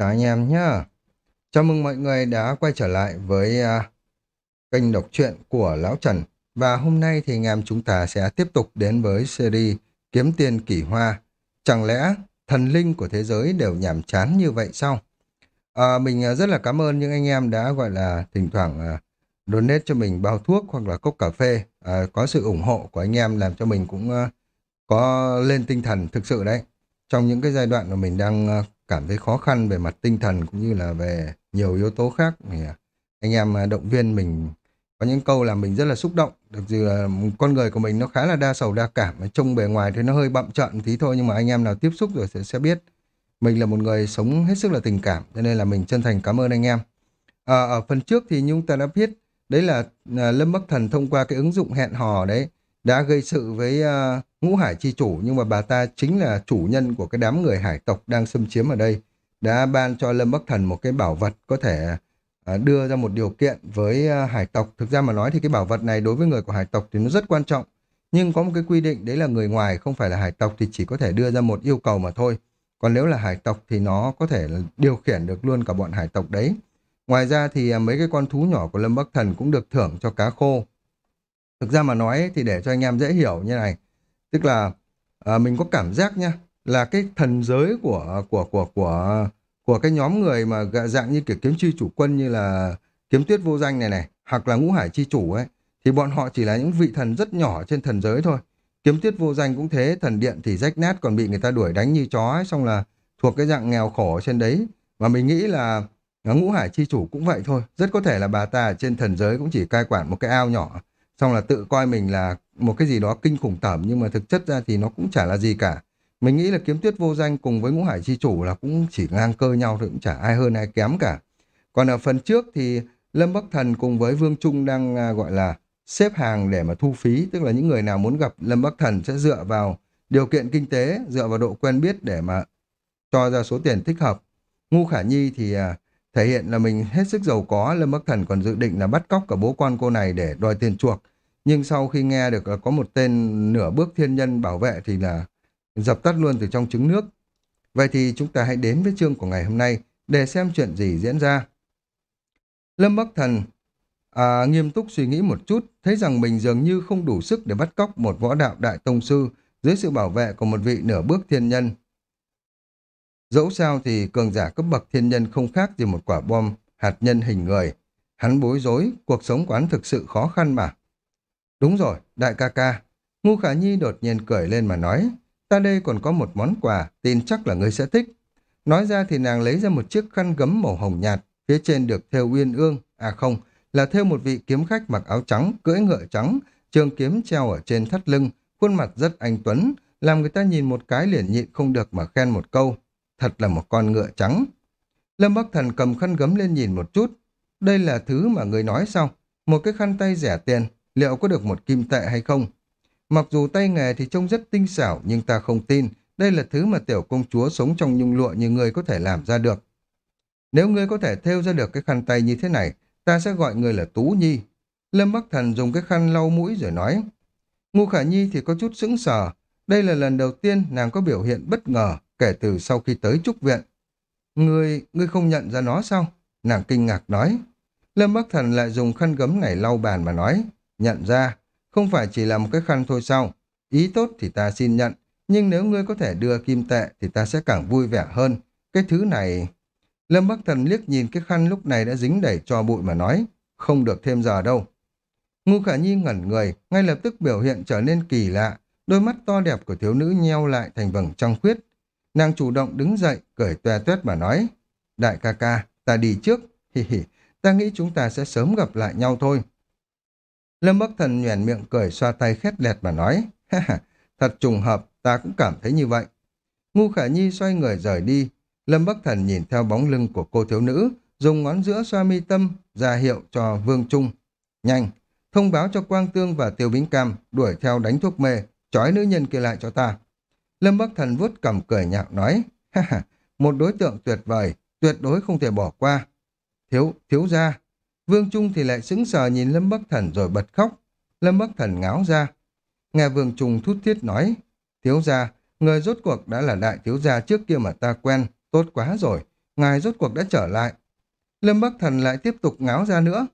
Chào anh em nhé. Chào mừng mọi người đã quay trở lại với uh, kênh đọc truyện của Lão Trần. Và hôm nay thì anh em chúng ta sẽ tiếp tục đến với series Kiếm Tiền Kỷ Hoa. Chẳng lẽ thần linh của thế giới đều nhàm chán như vậy sao? À, mình uh, rất là cảm ơn những anh em đã gọi là thỉnh thoảng uh, donate cho mình bao thuốc hoặc là cốc cà phê. À, có sự ủng hộ của anh em làm cho mình cũng uh, có lên tinh thần thực sự đấy. Trong những cái giai đoạn mà mình đang uh, cảm thấy khó khăn về mặt tinh thần cũng như là về nhiều yếu tố khác thì à, anh em à, động viên mình có những câu là mình rất là xúc động. Được dù là con người của mình nó khá là đa sầu đa cảm trông bề ngoài thì nó hơi bậm trợn tí thôi nhưng mà anh em nào tiếp xúc rồi sẽ, sẽ biết. Mình là một người sống hết sức là tình cảm cho nên là mình chân thành cảm ơn anh em. À, ở phần trước thì chúng ta đã biết đấy là à, Lâm Bắc Thần thông qua cái ứng dụng hẹn hò đấy đã gây sự với uh, ngũ hải chi chủ nhưng mà bà ta chính là chủ nhân của cái đám người hải tộc đang xâm chiếm ở đây đã ban cho Lâm Bắc Thần một cái bảo vật có thể uh, đưa ra một điều kiện với uh, hải tộc. Thực ra mà nói thì cái bảo vật này đối với người của hải tộc thì nó rất quan trọng nhưng có một cái quy định đấy là người ngoài không phải là hải tộc thì chỉ có thể đưa ra một yêu cầu mà thôi. Còn nếu là hải tộc thì nó có thể điều khiển được luôn cả bọn hải tộc đấy. Ngoài ra thì mấy cái con thú nhỏ của Lâm Bắc Thần cũng được thưởng cho cá khô. Thực ra mà nói thì để cho anh em dễ hiểu như này, tức là à, mình có cảm giác nha, là cái thần giới của của của của của cái nhóm người mà dạng như kiểu kiếm chi chủ quân như là kiếm tuyết vô danh này này, hoặc là ngũ hải chi chủ ấy, thì bọn họ chỉ là những vị thần rất nhỏ trên thần giới thôi. Kiếm tuyết vô danh cũng thế, thần điện thì rách nát còn bị người ta đuổi đánh như chó ấy, xong là thuộc cái dạng nghèo khổ trên đấy. Mà mình nghĩ là à, ngũ hải chi chủ cũng vậy thôi, rất có thể là bà ta ở trên thần giới cũng chỉ cai quản một cái ao nhỏ xong là tự coi mình là một cái gì đó kinh khủng tởm nhưng mà thực chất ra thì nó cũng chả là gì cả. Mình nghĩ là kiếm tuyết vô danh cùng với ngũ hải chi chủ là cũng chỉ ngang cơ nhau thôi, cũng chả ai hơn ai kém cả. Còn ở phần trước thì Lâm Bắc Thần cùng với Vương Trung đang à, gọi là xếp hàng để mà thu phí, tức là những người nào muốn gặp Lâm Bắc Thần sẽ dựa vào điều kiện kinh tế, dựa vào độ quen biết để mà cho ra số tiền thích hợp. Ngu Khả Nhi thì à, thể hiện là mình hết sức giàu có, Lâm Bắc Thần còn dự định là bắt cóc cả bố con cô này để đòi tiền chuộc. Nhưng sau khi nghe được là có một tên nửa bước thiên nhân bảo vệ thì là dập tắt luôn từ trong trứng nước. Vậy thì chúng ta hãy đến với chương của ngày hôm nay để xem chuyện gì diễn ra. Lâm Bắc Thần à, nghiêm túc suy nghĩ một chút, thấy rằng mình dường như không đủ sức để bắt cóc một võ đạo đại tông sư dưới sự bảo vệ của một vị nửa bước thiên nhân. Dẫu sao thì cường giả cấp bậc thiên nhân không khác gì một quả bom hạt nhân hình người. Hắn bối rối, cuộc sống quán thực sự khó khăn mà. Đúng rồi, đại ca ca. Ngu Khả Nhi đột nhiên cười lên mà nói, ta đây còn có một món quà, tin chắc là ngươi sẽ thích. Nói ra thì nàng lấy ra một chiếc khăn gấm màu hồng nhạt, phía trên được thêu uyên ương, à không, là thêu một vị kiếm khách mặc áo trắng, cưỡi ngựa trắng, trường kiếm treo ở trên thắt lưng, khuôn mặt rất anh tuấn, làm người ta nhìn một cái liền nhịn không được mà khen một câu, thật là một con ngựa trắng. Lâm Bắc Thần cầm khăn gấm lên nhìn một chút, đây là thứ mà người nói sao? Một cái khăn tay rẻ tiền, liệu có được một kim tệ hay không? Mặc dù tay nghề thì trông rất tinh xảo nhưng ta không tin đây là thứ mà tiểu công chúa sống trong nhung lụa như ngươi có thể làm ra được. Nếu ngươi có thể thêu ra được cái khăn tay như thế này, ta sẽ gọi ngươi là Tú Nhi. Lâm Bắc Thần dùng cái khăn lau mũi rồi nói. Ngu Khả Nhi thì có chút sững sờ. Đây là lần đầu tiên nàng có biểu hiện bất ngờ kể từ sau khi tới trúc viện. Ngươi, ngươi không nhận ra nó sao? Nàng kinh ngạc nói. Lâm Bắc Thần lại dùng khăn gấm này lau bàn mà nói. Nhận ra, không phải chỉ là một cái khăn thôi sao? Ý tốt thì ta xin nhận, nhưng nếu ngươi có thể đưa kim tệ thì ta sẽ càng vui vẻ hơn. Cái thứ này... Lâm Bắc Thần liếc nhìn cái khăn lúc này đã dính đầy cho bụi mà nói, không được thêm giờ đâu. Ngu Khả Nhi ngẩn người, ngay lập tức biểu hiện trở nên kỳ lạ, đôi mắt to đẹp của thiếu nữ nheo lại thành vầng trăng khuyết. Nàng chủ động đứng dậy, cười toe toét mà nói, đại ca ca, ta đi trước, hì hì, ta nghĩ chúng ta sẽ sớm gặp lại nhau thôi. Lâm Bắc Thần nhoẻn miệng cười xoa tay khét lẹt mà nói, ha ha, thật trùng hợp, ta cũng cảm thấy như vậy. Ngu Khả Nhi xoay người rời đi, Lâm Bắc Thần nhìn theo bóng lưng của cô thiếu nữ, dùng ngón giữa xoa mi tâm, ra hiệu cho Vương Trung. Nhanh, thông báo cho Quang Tương và Tiêu Bính Cam đuổi theo đánh thuốc mê, trói nữ nhân kia lại cho ta. Lâm Bắc Thần vuốt cầm cười nhạo nói, ha ha, một đối tượng tuyệt vời, tuyệt đối không thể bỏ qua. Thiếu, thiếu gia, Vương Trung thì lại sững sờ nhìn Lâm Bắc Thần rồi bật khóc. Lâm Bắc Thần ngáo ra. Nghe Vương Trung thút thiết nói, thiếu gia, người rốt cuộc đã là đại thiếu gia trước kia mà ta quen, tốt quá rồi. ngài rốt cuộc đã trở lại. Lâm Bắc Thần lại tiếp tục ngáo ra nữa.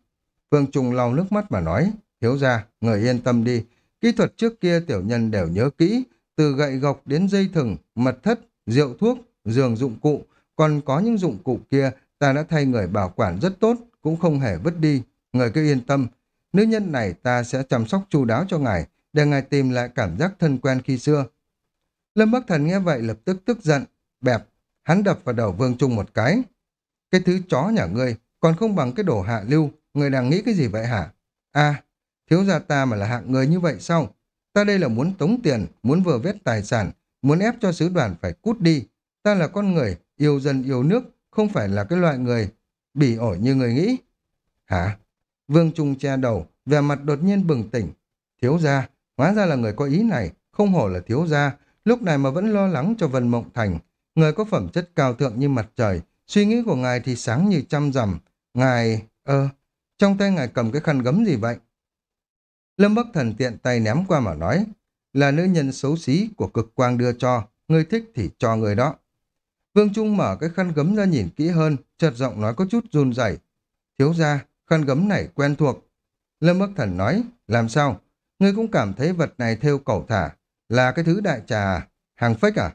Vương Trung lau nước mắt mà nói, thiếu gia, người yên tâm đi, kỹ thuật trước kia tiểu nhân đều nhớ kỹ, từ gậy gộc đến dây thừng, mật thất, rượu thuốc, giường dụng cụ, còn có những dụng cụ kia ta đã thay người bảo quản rất tốt, cũng không hề vứt đi. Người cứ yên tâm, nữ nhân này ta sẽ chăm sóc chu đáo cho ngài, để ngài tìm lại cảm giác thân quen khi xưa. Lâm Bắc Thần nghe vậy lập tức tức giận, bẹp, hắn đập vào đầu Vương Trung một cái. Cái thứ chó nhà ngươi còn không bằng cái đồ hạ lưu, người đang nghĩ cái gì vậy hả? À, thiếu gia ta mà là hạng người như vậy sao? Ta đây là muốn tống tiền, muốn vừa vét tài sản, muốn ép cho sứ đoàn phải cút đi. Ta là con người, yêu dân yêu nước, không phải là cái loại người bỉ ổi như người nghĩ. Hả? Vương Trung che đầu, vẻ mặt đột nhiên bừng tỉnh. Thiếu gia, hóa ra là người có ý này, không hổ là thiếu gia, lúc này mà vẫn lo lắng cho Vân Mộng Thành. Người có phẩm chất cao thượng như mặt trời, suy nghĩ của ngài thì sáng như trăm rằm. Ngài, ơ, trong tay ngài cầm cái khăn gấm gì vậy? Lâm Bắc Thần tiện tay ném qua mà nói, là nữ nhân xấu xí của cực quang đưa cho, người thích thì cho người đó. Vương Trung mở cái khăn gấm ra nhìn kỹ hơn, chợt giọng nói có chút run rẩy. Thiếu ra, khăn gấm này quen thuộc. Lâm Bắc Thần nói, làm sao? Ngươi cũng cảm thấy vật này theo cẩu thả, là cái thứ đại trà, hàng phách à?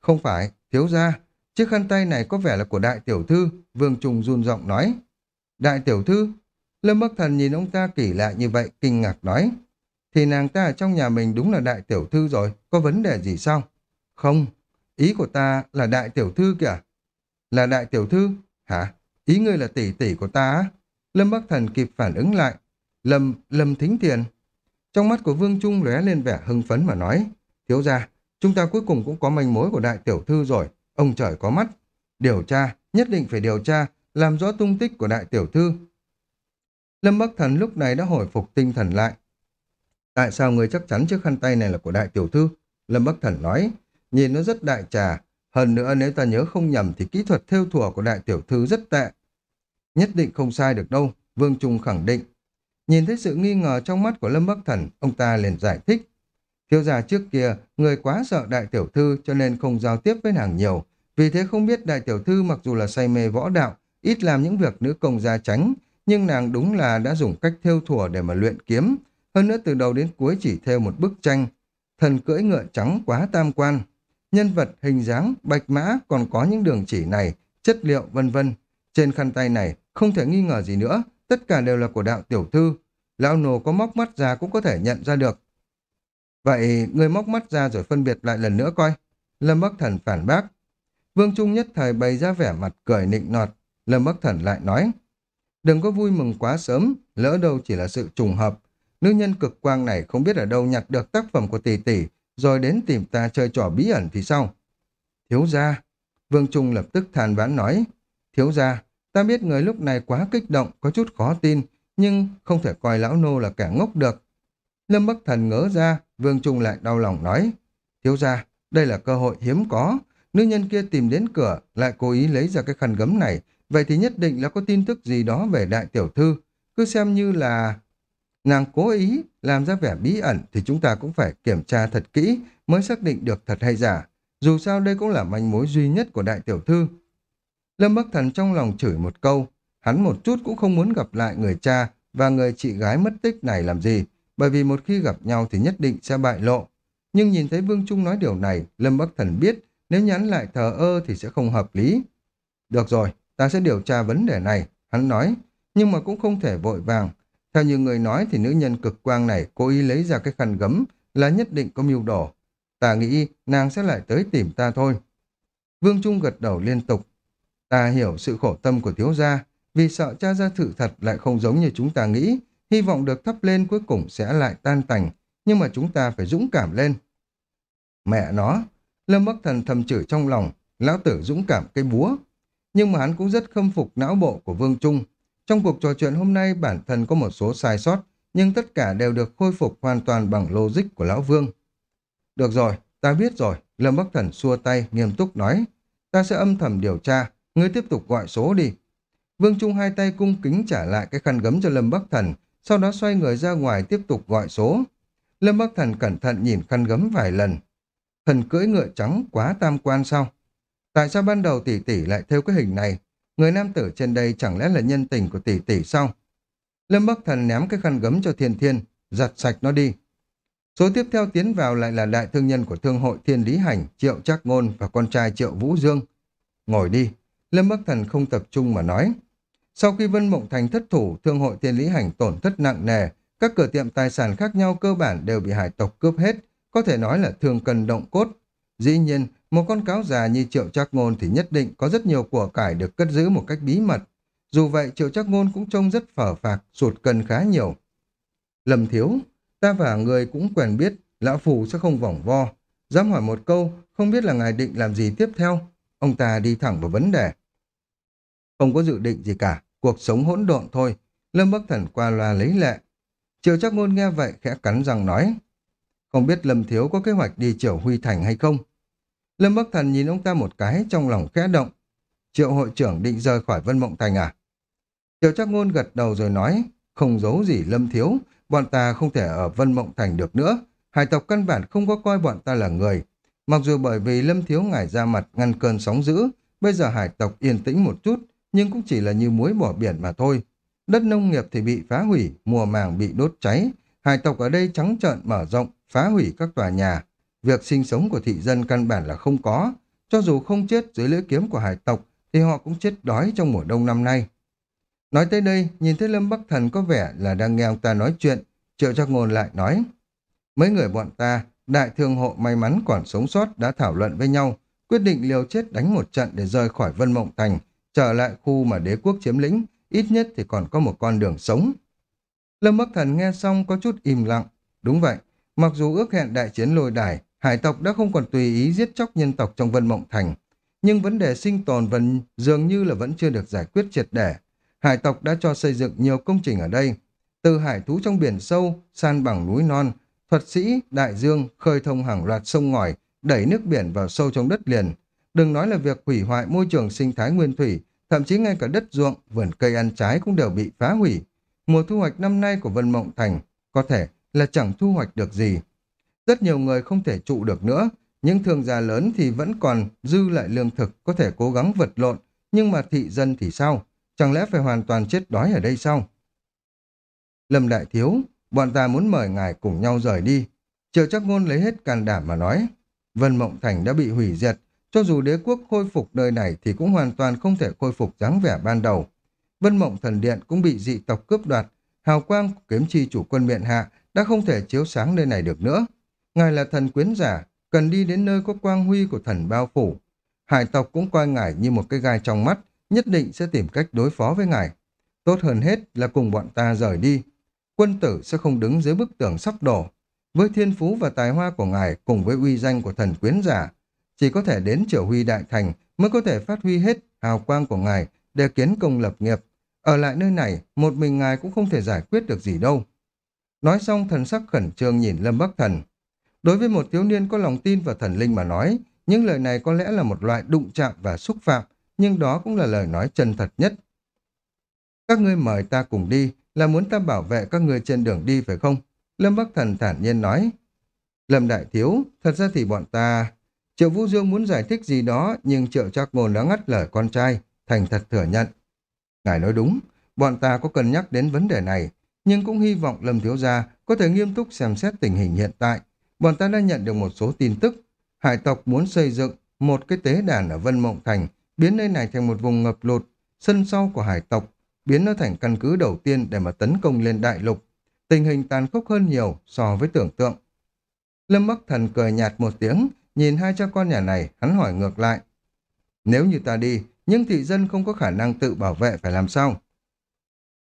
Không phải, thiếu ra, chiếc khăn tay này có vẻ là của đại tiểu thư, Vương Trung run giọng nói. Đại tiểu thư? Lâm Bắc Thần nhìn ông ta kỳ lạ như vậy, kinh ngạc nói. Thì nàng ta ở trong nhà mình đúng là đại tiểu thư rồi, có vấn đề gì sao? Không, ý của ta là đại tiểu thư kìa. Là đại tiểu thư? Hả? Ý ngươi là tỷ tỷ của ta á? Lâm Bắc Thần kịp phản ứng lại. Lâm, Lâm Thính Thiền. Trong mắt của Vương Trung lóe lên vẻ hưng phấn mà nói. Thiếu ra, chúng ta cuối cùng cũng có manh mối của đại tiểu thư rồi. Ông trời có mắt. Điều tra, nhất định phải điều tra, làm rõ tung tích của đại tiểu thư. Lâm Bắc Thần lúc này đã hồi phục tinh thần lại. Tại sao người chắc chắn chiếc khăn tay này là của đại tiểu thư? Lâm Bắc Thần nói, nhìn nó rất đại trà. Hơn nữa nếu ta nhớ không nhầm thì kỹ thuật theo thùa của đại tiểu thư rất tệ. Nhất định không sai được đâu, Vương Trung khẳng định. Nhìn thấy sự nghi ngờ trong mắt của Lâm Bắc Thần, ông ta liền giải thích. Thiếu gia trước kia, người quá sợ đại tiểu thư cho nên không giao tiếp với nàng nhiều. Vì thế không biết đại tiểu thư mặc dù là say mê võ đạo, ít làm những việc nữ công gia tránh, nhưng nàng đúng là đã dùng cách theo thùa để mà luyện kiếm. Hơn nữa từ đầu đến cuối chỉ theo một bức tranh. Thần cưỡi ngựa trắng quá tam quan. Nhân vật, hình dáng, bạch mã còn có những đường chỉ này, chất liệu vân vân. Trên khăn tay này, không thể nghi ngờ gì nữa, tất cả đều là của đạo tiểu thư. Lão nô có móc mắt ra cũng có thể nhận ra được. Vậy người móc mắt ra rồi phân biệt lại lần nữa coi. Lâm Bắc Thần phản bác. Vương Trung nhất thời bày ra vẻ mặt cười nịnh nọt. Lâm Bắc Thần lại nói. Đừng có vui mừng quá sớm, lỡ đâu chỉ là sự trùng hợp. Nữ nhân cực quang này không biết ở đâu nhặt được tác phẩm của tỷ tỷ, rồi đến tìm ta chơi trò bí ẩn thì sao? Thiếu gia, Vương Trung lập tức than vãn nói, thiếu gia, ta biết người lúc này quá kích động, có chút khó tin, nhưng không thể coi lão nô là kẻ ngốc được. Lâm Bắc Thần ngỡ ra, Vương Trung lại đau lòng nói, thiếu gia, đây là cơ hội hiếm có, nữ nhân kia tìm đến cửa, lại cố ý lấy ra cái khăn gấm này, vậy thì nhất định là có tin tức gì đó về đại tiểu thư, cứ xem như là nàng cố ý làm ra vẻ bí ẩn thì chúng ta cũng phải kiểm tra thật kỹ mới xác định được thật hay giả. Dù sao đây cũng là manh mối duy nhất của đại tiểu thư. Lâm Bắc Thần trong lòng chửi một câu, hắn một chút cũng không muốn gặp lại người cha và người chị gái mất tích này làm gì, bởi vì một khi gặp nhau thì nhất định sẽ bại lộ. Nhưng nhìn thấy Vương Trung nói điều này, Lâm Bắc Thần biết nếu nhắn lại thờ ơ thì sẽ không hợp lý. Được rồi, ta sẽ điều tra vấn đề này, hắn nói, nhưng mà cũng không thể vội vàng. Theo như người nói thì nữ nhân cực quang này cố ý lấy ra cái khăn gấm là nhất định có mưu đồ. Ta nghĩ nàng sẽ lại tới tìm ta thôi. Vương Trung gật đầu liên tục. Ta hiểu sự khổ tâm của thiếu gia, vì sợ cha ra sự thật lại không giống như chúng ta nghĩ, hy vọng được thắp lên cuối cùng sẽ lại tan tành, nhưng mà chúng ta phải dũng cảm lên. Mẹ nó, Lâm Bắc Thần thầm chửi trong lòng, lão tử dũng cảm cây búa. Nhưng mà hắn cũng rất khâm phục não bộ của Vương Trung. Trong cuộc trò chuyện hôm nay bản thân có một số sai sót, nhưng tất cả đều được khôi phục hoàn toàn bằng logic của lão Vương. Được rồi, ta biết rồi, Lâm Bắc Thần xua tay, nghiêm túc nói. Ta sẽ âm thầm điều tra, ngươi tiếp tục gọi số đi. Vương Trung hai tay cung kính trả lại cái khăn gấm cho Lâm Bắc Thần, sau đó xoay người ra ngoài tiếp tục gọi số. Lâm Bắc Thần cẩn thận nhìn khăn gấm vài lần. Thần cưỡi ngựa trắng quá tam quan sao? Tại sao ban đầu tỷ tỷ lại theo cái hình này? Người nam tử trên đây chẳng lẽ là nhân tình của tỷ tỷ sao? Lâm Bắc Thần ném cái khăn gấm cho Thiên Thiên, giặt sạch nó đi. Số tiếp theo tiến vào lại là đại thương nhân của thương hội Thiên Lý Hành, Triệu Trác Ngôn và con trai Triệu Vũ Dương. Ngồi đi, Lâm Bắc Thần không tập trung mà nói. Sau khi Vân Mộng Thành thất thủ, thương hội Thiên Lý Hành tổn thất nặng nề, các cửa tiệm tài sản khác nhau cơ bản đều bị hải tộc cướp hết, có thể nói là thương cần động cốt. Dĩ nhiên, một con cáo già như Triệu Trác Ngôn thì nhất định có rất nhiều của cải được cất giữ một cách bí mật. Dù vậy, Triệu Trác Ngôn cũng trông rất phở phạc, sụt cân khá nhiều. Lâm Thiếu, ta và người cũng quen biết, lão phù sẽ không vòng vo. Dám hỏi một câu, không biết là ngài định làm gì tiếp theo? Ông ta đi thẳng vào vấn đề. Không có dự định gì cả, cuộc sống hỗn độn thôi. Lâm Bắc Thần qua loa lấy lệ. Triệu trác ngôn nghe vậy khẽ cắn răng nói. Không biết Lâm Thiếu có kế hoạch đi Triều Huy Thành hay không? Lâm Bắc Thần nhìn ông ta một cái trong lòng khẽ động. Triệu hội trưởng định rời khỏi Vân Mộng Thành à? Triệu chắc ngôn gật đầu rồi nói, không giấu gì Lâm Thiếu, bọn ta không thể ở Vân Mộng Thành được nữa. Hải tộc căn bản không có coi bọn ta là người. Mặc dù bởi vì Lâm Thiếu ngải ra mặt ngăn cơn sóng dữ, bây giờ hải tộc yên tĩnh một chút, nhưng cũng chỉ là như muối bỏ biển mà thôi. Đất nông nghiệp thì bị phá hủy, mùa màng bị đốt cháy, hải tộc ở đây trắng trợn mở rộng, phá hủy các tòa nhà. Việc sinh sống của thị dân căn bản là không có, cho dù không chết dưới lưỡi kiếm của hải tộc thì họ cũng chết đói trong mùa đông năm nay. Nói tới đây, nhìn thấy Lâm Bắc Thần có vẻ là đang nghe ông ta nói chuyện, Triệu Trác Ngôn lại nói, mấy người bọn ta, đại thương hộ may mắn còn sống sót đã thảo luận với nhau, quyết định liều chết đánh một trận để rời khỏi Vân Mộng Thành, trở lại khu mà đế quốc chiếm lĩnh, ít nhất thì còn có một con đường sống. Lâm Bắc Thần nghe xong có chút im lặng. Đúng vậy, mặc dù ước hẹn đại chiến lôi đài, hải tộc đã không còn tùy ý giết chóc nhân tộc trong Vân Mộng Thành, nhưng vấn đề sinh tồn vẫn dường như là vẫn chưa được giải quyết triệt để. Hải tộc đã cho xây dựng nhiều công trình ở đây, từ hải thú trong biển sâu, san bằng núi non, thuật sĩ, đại dương, khơi thông hàng loạt sông ngòi, đẩy nước biển vào sâu trong đất liền, Đừng nói là việc hủy hoại môi trường sinh thái nguyên thủy, thậm chí ngay cả đất ruộng, vườn cây ăn trái cũng đều bị phá hủy. Mùa thu hoạch năm nay của Vân Mộng Thành có thể là chẳng thu hoạch được gì. Rất nhiều người không thể trụ được nữa, những thương gia lớn thì vẫn còn dư lại lương thực có thể cố gắng vật lộn, nhưng mà thị dân thì sao? Chẳng lẽ phải hoàn toàn chết đói ở đây sao? Lâm Đại Thiếu, bọn ta muốn mời ngài cùng nhau rời đi. Triệu chắc ngôn lấy hết can đảm mà nói. Vân Mộng Thành đã bị hủy diệt, cho dù đế quốc khôi phục nơi này thì cũng hoàn toàn không thể khôi phục dáng vẻ ban đầu. Vân Mộng Thần Điện cũng bị dị tộc cướp đoạt, hào quang của kiếm chi chủ quân miện hạ đã không thể chiếu sáng nơi này được nữa. Ngài là thần quyến giả, cần đi đến nơi có quang huy của thần bao phủ. Hải tộc cũng coi ngài như một cái gai trong mắt, nhất định sẽ tìm cách đối phó với ngài. Tốt hơn hết là cùng bọn ta rời đi. Quân tử sẽ không đứng dưới bức tường sắp đổ. Với thiên phú và tài hoa của ngài cùng với uy danh của thần quyến giả, chỉ có thể đến triều huy đại thành mới có thể phát huy hết hào quang của ngài để kiến công lập nghiệp. Ở lại nơi này, một mình ngài cũng không thể giải quyết được gì đâu. Nói xong thần sắc khẩn trương nhìn Lâm Bắc Thần. Đối với một thiếu niên có lòng tin vào thần linh mà nói, những lời này có lẽ là một loại đụng chạm và xúc phạm, nhưng đó cũng là lời nói chân thật nhất. Các ngươi mời ta cùng đi, là muốn ta bảo vệ các ngươi trên đường đi phải không? Lâm Bắc Thần thản nhiên nói. Lâm Đại Thiếu, thật ra thì bọn ta Triệu Vũ Dương muốn giải thích gì đó, nhưng Triệu Trác Ngôn đã ngắt lời con trai, thành thật thừa nhận. Ngài nói đúng, bọn ta có cân nhắc đến vấn đề này, nhưng cũng hy vọng Lâm Thiếu Gia có thể nghiêm túc xem xét tình hình hiện tại. Bọn ta đã nhận được một số tin tức. Hải tộc muốn xây dựng một cái tế đàn ở Vân Mộng Thành, biến nơi này thành một vùng ngập lụt, sân sau của hải tộc, biến nó thành căn cứ đầu tiên để mà tấn công lên đại lục. Tình hình tàn khốc hơn nhiều so với tưởng tượng. Lâm Bắc Thần cười nhạt một tiếng, Nhìn hai cha con nhà này, hắn hỏi ngược lại. Nếu như ta đi, nhưng thị dân không có khả năng tự bảo vệ phải làm sao?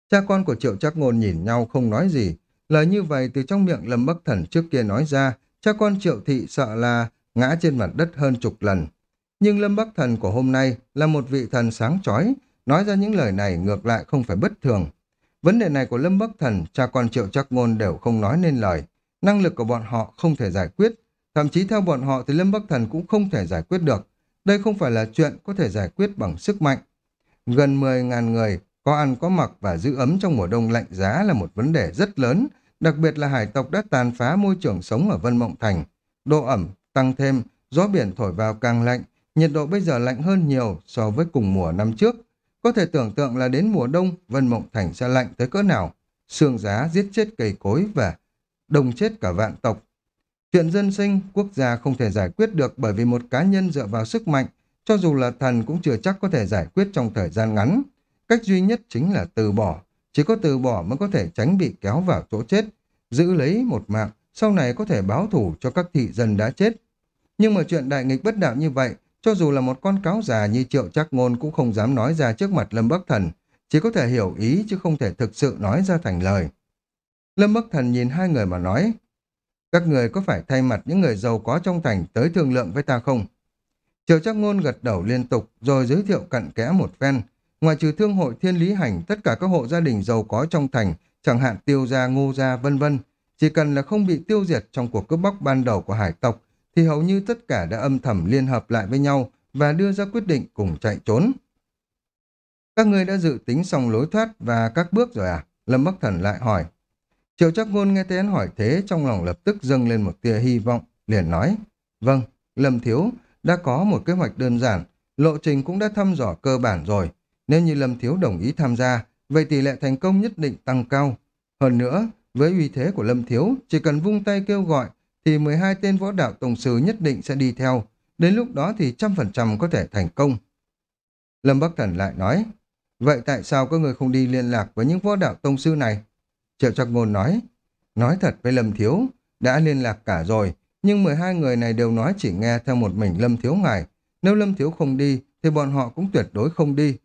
Cha con của Triệu Trác Ngôn nhìn nhau không nói gì. Lời như vậy từ trong miệng Lâm Bắc Thần trước kia nói ra, cha con Triệu Thị sợ là ngã trên mặt đất hơn chục lần. Nhưng Lâm Bắc Thần của hôm nay là một vị thần sáng chói, nói ra những lời này ngược lại không phải bất thường. Vấn đề này của Lâm Bắc Thần, cha con Triệu chắc Ngôn đều không nói nên lời. Năng lực của bọn họ không thể giải quyết, Thậm chí theo bọn họ thì Lâm Bắc Thần cũng không thể giải quyết được. Đây không phải là chuyện có thể giải quyết bằng sức mạnh. Gần 10.000 người có ăn có mặc và giữ ấm trong mùa đông lạnh giá là một vấn đề rất lớn, đặc biệt là hải tộc đã tàn phá môi trường sống ở Vân Mộng Thành. Độ ẩm tăng thêm, gió biển thổi vào càng lạnh, nhiệt độ bây giờ lạnh hơn nhiều so với cùng mùa năm trước. Có thể tưởng tượng là đến mùa đông, Vân Mộng Thành sẽ lạnh tới cỡ nào. Sương giá giết chết cây cối và đông chết cả vạn tộc. Chuyện dân sinh, quốc gia không thể giải quyết được bởi vì một cá nhân dựa vào sức mạnh, cho dù là thần cũng chưa chắc có thể giải quyết trong thời gian ngắn. Cách duy nhất chính là từ bỏ. Chỉ có từ bỏ mới có thể tránh bị kéo vào chỗ chết, giữ lấy một mạng, sau này có thể báo thủ cho các thị dân đã chết. Nhưng mà chuyện đại nghịch bất đạo như vậy, cho dù là một con cáo già như triệu chắc ngôn cũng không dám nói ra trước mặt Lâm Bắc Thần, chỉ có thể hiểu ý chứ không thể thực sự nói ra thành lời. Lâm Bắc Thần nhìn hai người mà nói, các người có phải thay mặt những người giàu có trong thành tới thương lượng với ta không? Triệu chắc ngôn gật đầu liên tục rồi giới thiệu cặn kẽ một phen. Ngoài trừ thương hội thiên lý hành, tất cả các hộ gia đình giàu có trong thành, chẳng hạn tiêu gia, ngô gia, vân vân, chỉ cần là không bị tiêu diệt trong cuộc cướp bóc ban đầu của hải tộc, thì hầu như tất cả đã âm thầm liên hợp lại với nhau và đưa ra quyết định cùng chạy trốn. Các ngươi đã dự tính xong lối thoát và các bước rồi à? Lâm Bắc Thần lại hỏi. Triệu chắc ngôn nghe thấy hắn hỏi thế trong lòng lập tức dâng lên một tia hy vọng, liền nói. Vâng, Lâm Thiếu đã có một kế hoạch đơn giản, lộ trình cũng đã thăm dò cơ bản rồi. Nếu như Lâm Thiếu đồng ý tham gia, vậy tỷ lệ thành công nhất định tăng cao. Hơn nữa, với uy thế của Lâm Thiếu, chỉ cần vung tay kêu gọi, thì 12 tên võ đạo tổng sư nhất định sẽ đi theo. Đến lúc đó thì trăm phần trăm có thể thành công. Lâm Bắc Thần lại nói, vậy tại sao có người không đi liên lạc với những võ đạo tông sư này? Triệu Trạc Ngôn nói, nói thật với Lâm Thiếu, đã liên lạc cả rồi, nhưng 12 người này đều nói chỉ nghe theo một mình Lâm Thiếu ngài. Nếu Lâm Thiếu không đi, thì bọn họ cũng tuyệt đối không đi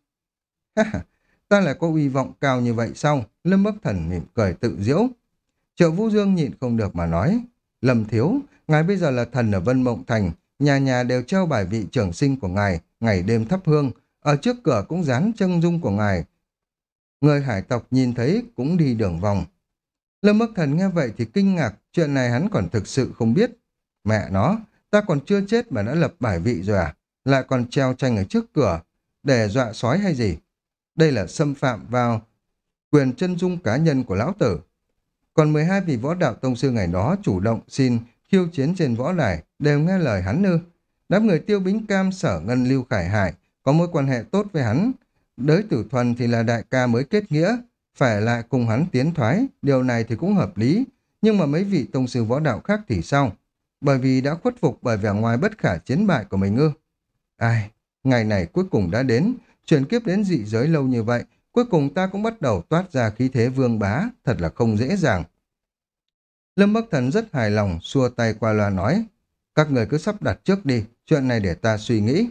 ta lại có uy vọng cao như vậy sao? Lâm Bắc Thần mỉm cười tự diễu. Triệu Vũ Dương nhịn không được mà nói, Lâm Thiếu, ngài bây giờ là thần ở Vân Mộng Thành, nhà nhà đều treo bài vị trưởng sinh của ngài, ngày đêm thắp hương, ở trước cửa cũng dán chân dung của ngài. Người hải tộc nhìn thấy cũng đi đường vòng. Lâm Bắc Thần nghe vậy thì kinh ngạc, chuyện này hắn còn thực sự không biết. Mẹ nó, ta còn chưa chết mà đã lập bài vị rồi à? Lại còn treo tranh ở trước cửa, để dọa sói hay gì? Đây là xâm phạm vào quyền chân dung cá nhân của lão tử. Còn 12 vị võ đạo tông sư ngày đó chủ động xin khiêu chiến trên võ đài đều nghe lời hắn ư. Đám người tiêu bính cam sở ngân lưu khải hải có mối quan hệ tốt với hắn. Đới tử thuần thì là đại ca mới kết nghĩa, phải lại cùng hắn tiến thoái, điều này thì cũng hợp lý. Nhưng mà mấy vị tông sư võ đạo khác thì sao? Bởi vì đã khuất phục bởi vẻ ngoài bất khả chiến bại của mình ư. Ai, ngày này cuối cùng đã đến, chuyển kiếp đến dị giới lâu như vậy, Cuối cùng ta cũng bắt đầu toát ra khí thế vương bá, thật là không dễ dàng. Lâm Bắc Thần rất hài lòng, xua tay qua loa nói, các người cứ sắp đặt trước đi, chuyện này để ta suy nghĩ.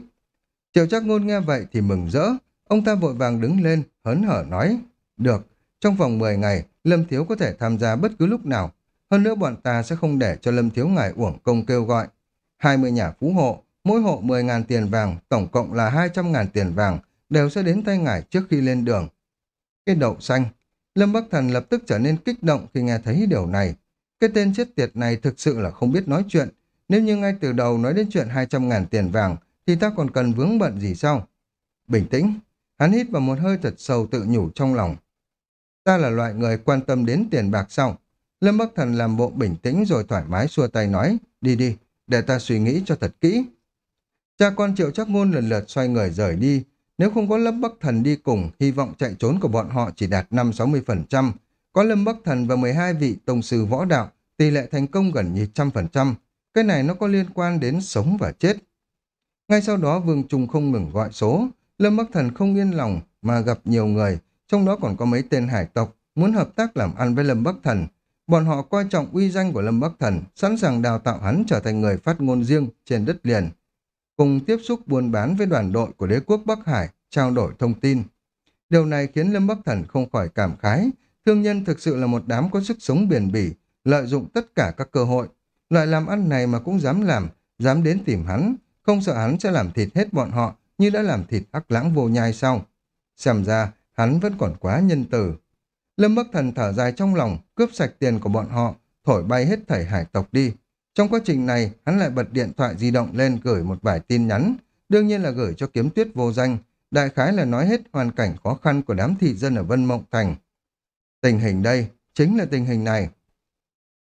Triệu chắc ngôn nghe vậy thì mừng rỡ, ông ta vội vàng đứng lên, hớn hở nói, được, trong vòng 10 ngày, Lâm Thiếu có thể tham gia bất cứ lúc nào, hơn nữa bọn ta sẽ không để cho Lâm Thiếu ngài uổng công kêu gọi. 20 nhà phú hộ, mỗi hộ 10.000 tiền vàng, tổng cộng là 200.000 tiền vàng, đều sẽ đến tay ngài trước khi lên đường. Cái đậu xanh. Lâm Bắc Thần lập tức trở nên kích động khi nghe thấy điều này. Cái tên chết tiệt này thực sự là không biết nói chuyện. Nếu như ngay từ đầu nói đến chuyện 200 ngàn tiền vàng, thì ta còn cần vướng bận gì sao? Bình tĩnh. Hắn hít vào một hơi thật sâu tự nhủ trong lòng. Ta là loại người quan tâm đến tiền bạc sao? Lâm Bắc Thần làm bộ bình tĩnh rồi thoải mái xua tay nói, đi đi, để ta suy nghĩ cho thật kỹ. Cha con triệu chắc ngôn lần lượt xoay người rời đi, nếu không có Lâm Bắc Thần đi cùng, hy vọng chạy trốn của bọn họ chỉ đạt 5-60%. Có Lâm Bắc Thần và 12 vị tông sư võ đạo, tỷ lệ thành công gần như trăm phần trăm. Cái này nó có liên quan đến sống và chết. Ngay sau đó Vương Trung không ngừng gọi số. Lâm Bắc Thần không yên lòng mà gặp nhiều người, trong đó còn có mấy tên hải tộc muốn hợp tác làm ăn với Lâm Bắc Thần. Bọn họ coi trọng uy danh của Lâm Bắc Thần, sẵn sàng đào tạo hắn trở thành người phát ngôn riêng trên đất liền cùng tiếp xúc buôn bán với đoàn đội của đế quốc Bắc Hải, trao đổi thông tin. Điều này khiến Lâm Bắc Thần không khỏi cảm khái, thương nhân thực sự là một đám có sức sống biển bỉ, lợi dụng tất cả các cơ hội. Loại làm ăn này mà cũng dám làm, dám đến tìm hắn, không sợ hắn sẽ làm thịt hết bọn họ như đã làm thịt ác lãng vô nhai sau. Xem ra, hắn vẫn còn quá nhân từ. Lâm Bắc Thần thở dài trong lòng, cướp sạch tiền của bọn họ, thổi bay hết thảy hải tộc đi, trong quá trình này, hắn lại bật điện thoại di động lên gửi một vài tin nhắn, đương nhiên là gửi cho kiếm tuyết vô danh, đại khái là nói hết hoàn cảnh khó khăn của đám thị dân ở Vân Mộng Thành. Tình hình đây, chính là tình hình này.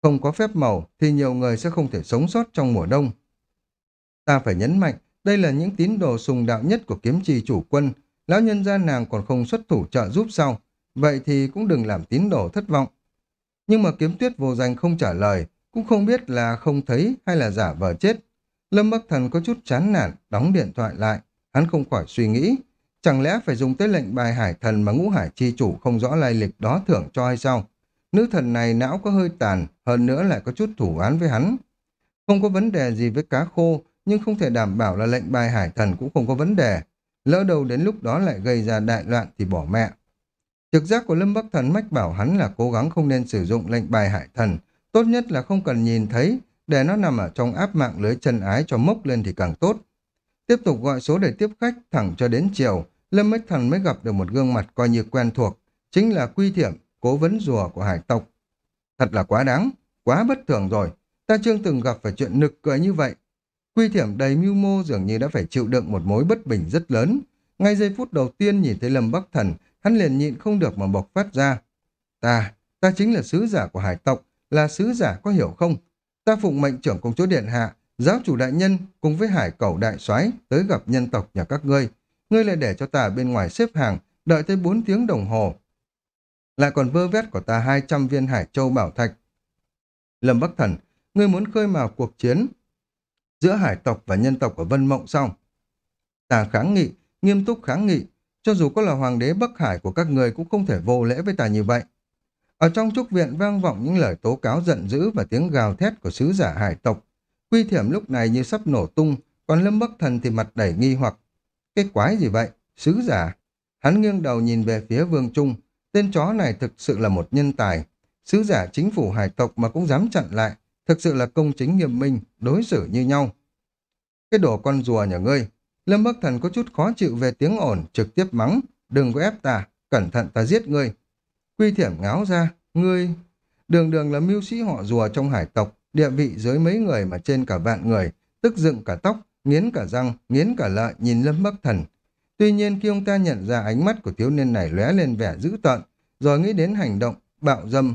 Không có phép màu thì nhiều người sẽ không thể sống sót trong mùa đông. Ta phải nhấn mạnh, Đây là những tín đồ sùng đạo nhất của kiếm trì chủ quân, lão nhân gia nàng còn không xuất thủ trợ giúp sau, vậy thì cũng đừng làm tín đồ thất vọng. Nhưng mà kiếm tuyết vô danh không trả lời, cũng không biết là không thấy hay là giả vờ chết. Lâm Bắc Thần có chút chán nản, đóng điện thoại lại, hắn không khỏi suy nghĩ, chẳng lẽ phải dùng tới lệnh bài hải thần mà ngũ hải chi chủ không rõ lai lịch đó thưởng cho hay sao? Nữ thần này não có hơi tàn, hơn nữa lại có chút thủ án với hắn. Không có vấn đề gì với cá khô, nhưng không thể đảm bảo là lệnh bài hải thần cũng không có vấn đề. Lỡ đầu đến lúc đó lại gây ra đại loạn thì bỏ mẹ. Trực giác của Lâm Bắc Thần mách bảo hắn là cố gắng không nên sử dụng lệnh bài hải thần, tốt nhất là không cần nhìn thấy, để nó nằm ở trong áp mạng lưới chân ái cho mốc lên thì càng tốt. Tiếp tục gọi số để tiếp khách thẳng cho đến chiều, Lâm Mách Thần mới gặp được một gương mặt coi như quen thuộc, chính là Quy Thiểm, cố vấn rùa của hải tộc. Thật là quá đáng, quá bất thường rồi, ta chưa từng gặp phải chuyện nực cười như vậy. Quy Thiểm đầy mưu mô dường như đã phải chịu đựng một mối bất bình rất lớn. Ngay giây phút đầu tiên nhìn thấy Lâm Bắc Thần, hắn liền nhịn không được mà bộc phát ra. Ta, ta chính là sứ giả của hải tộc, là sứ giả có hiểu không? Ta phụng mệnh trưởng công chúa Điện Hạ, giáo chủ đại nhân cùng với hải cầu đại soái tới gặp nhân tộc nhà các ngươi. Ngươi lại để cho ta bên ngoài xếp hàng, đợi tới 4 tiếng đồng hồ. Lại còn vơ vét của ta 200 viên hải châu bảo thạch. Lâm Bắc Thần, ngươi muốn khơi mào cuộc chiến giữa hải tộc và nhân tộc ở Vân Mộng sao? Ta kháng nghị, nghiêm túc kháng nghị, cho dù có là hoàng đế Bắc Hải của các người cũng không thể vô lễ với ta như vậy. Ở trong trúc viện vang vọng những lời tố cáo giận dữ và tiếng gào thét của sứ giả hải tộc. Quy thiểm lúc này như sắp nổ tung, còn Lâm Bắc Thần thì mặt đầy nghi hoặc. Cái quái gì vậy? Sứ giả? Hắn nghiêng đầu nhìn về phía Vương Trung. Tên chó này thực sự là một nhân tài. Sứ giả chính phủ hải tộc mà cũng dám chặn lại. Thực sự là công chính nghiêm minh, đối xử như nhau. Cái đồ con rùa nhà ngươi. Lâm Bắc Thần có chút khó chịu về tiếng ồn, trực tiếp mắng. Đừng có ép ta, cẩn thận ta giết ngươi. Quy thiểm ngáo ra, ngươi... Đường đường là mưu sĩ họ rùa trong hải tộc, địa vị dưới mấy người mà trên cả vạn người, tức dựng cả tóc, nghiến cả răng, nghiến cả lợi, nhìn Lâm Bắc Thần. Tuy nhiên khi ông ta nhận ra ánh mắt của thiếu niên này lóe lên vẻ dữ tợn, rồi nghĩ đến hành động bạo dâm,